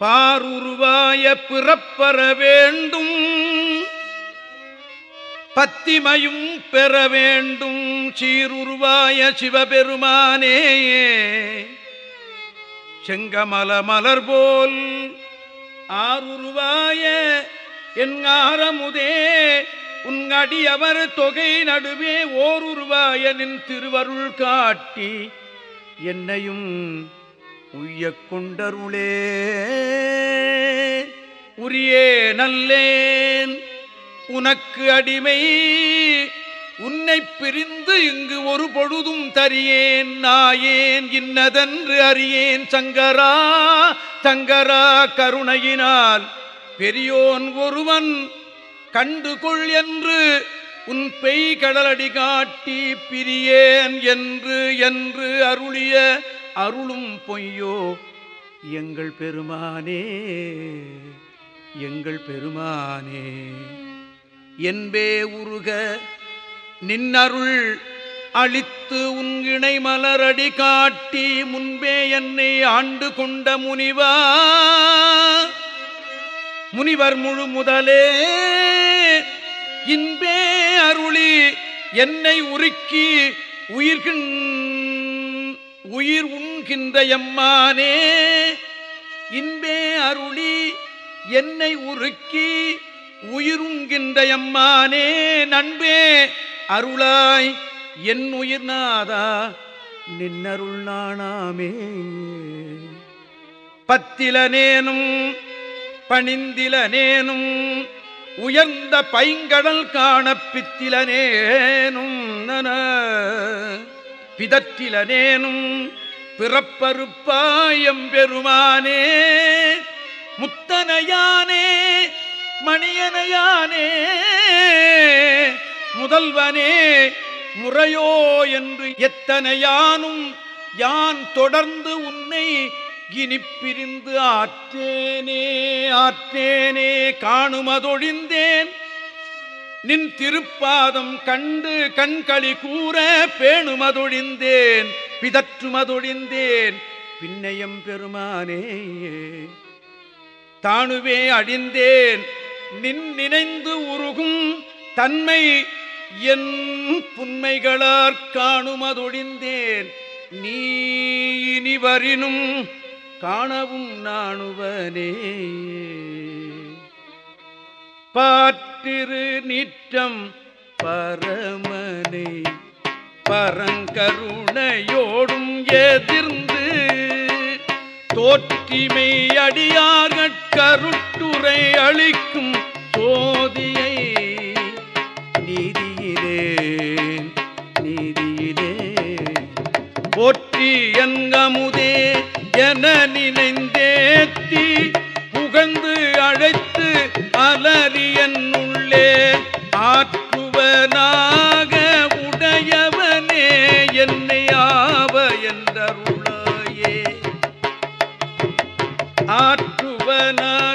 பாருருவாய பிறப்பற வேண்டும் பத்திமையும் பெற வேண்டும் சீருருவாய சிவபெருமானே. செங்கமல மலர் போல் ஆருருவாய என் ஆரமுதே. உன் அடியவர் தொகை நடுவே ஓருருவாயனின் திருவருள் காட்டி என்னையும் உய்ய கொண்டருளே. உரியே நல்லேன் உனக்கு அடிமை உன்னை பிரிந்து இங்கு ஒரு பொழுதும் தரியேன் நாயேன் இன்னதென்று அறியேன். சங்கரா சங்கரா கருணையினால் பெரியோன் ஒருவன் கண்டுகொள் என்று உன் பெய் கடலடி காட்டி பிரியேன் என்று என்று அருளிய அருளும் பொய்யோ எங்கள் பெருமானே எங்கள் பெருமானே. என்பே உருக நின்னருள் அளித்து உன் இணை மலரடி காட்டி முன்பே என்னை ஆண்டு கொண்ட முனிவா. முனிவர் முழு முதலே இன்பே அருளி என்னை உருக்கி உயிர்கின் உயிர் உண்கின்ற எம்மானே. இன்பே அருளி என்னை உருக்கி உயிருங்கின்ற எம்மானே. நண்பே அருளாய் என் உயிர் நாதா நின்னருள் நாணாமே. பத்திலனேனும் பணிந்திலனேனும் உயர்ந்த பைங்கடல் காண பித்திலனேனும் பிதற்றிலனேனும் பிறப்பருப்பாயம் பெருமானே. முத்தனையானே மணியனையானே. முதல்வனே முறையோ என்று எத்தனையானும் யான் தொடர்ந்து உன்னை இனிப்பிரிந்து ஆற்றேனே ஆற்றேனே காணுமதொழிந்தேன். நின் திருப்பாதம் கண்டு கண்களி கூற பேணுமதொழிந்தேன் பிதற்றுமதொழிந்தேன். பின்னையம் பெருமானே தானுவே அழிந்தேன். நின் நினைந்து உருகும் தன்மை என் புன்மைகளார் காணுமதொழிந்தேன். நீ இனிவரினும் காணவும் நாணுவனே. பாற்றிரு நிற்றம் பரமனை பரங்கருணையோடும் எதிர்ந்து தோற்றிமை அடியார்கட் கருட்டுரை அளிக்கும் சோதியை நீதி என நினைந்தேத்தி புகழ்ந்து அழைத்து அலரியன் உள்ளே ஆற்றுவனாக உடையவனே என்னை ஆவ என்றருளாயே. ஆற்றுவனாக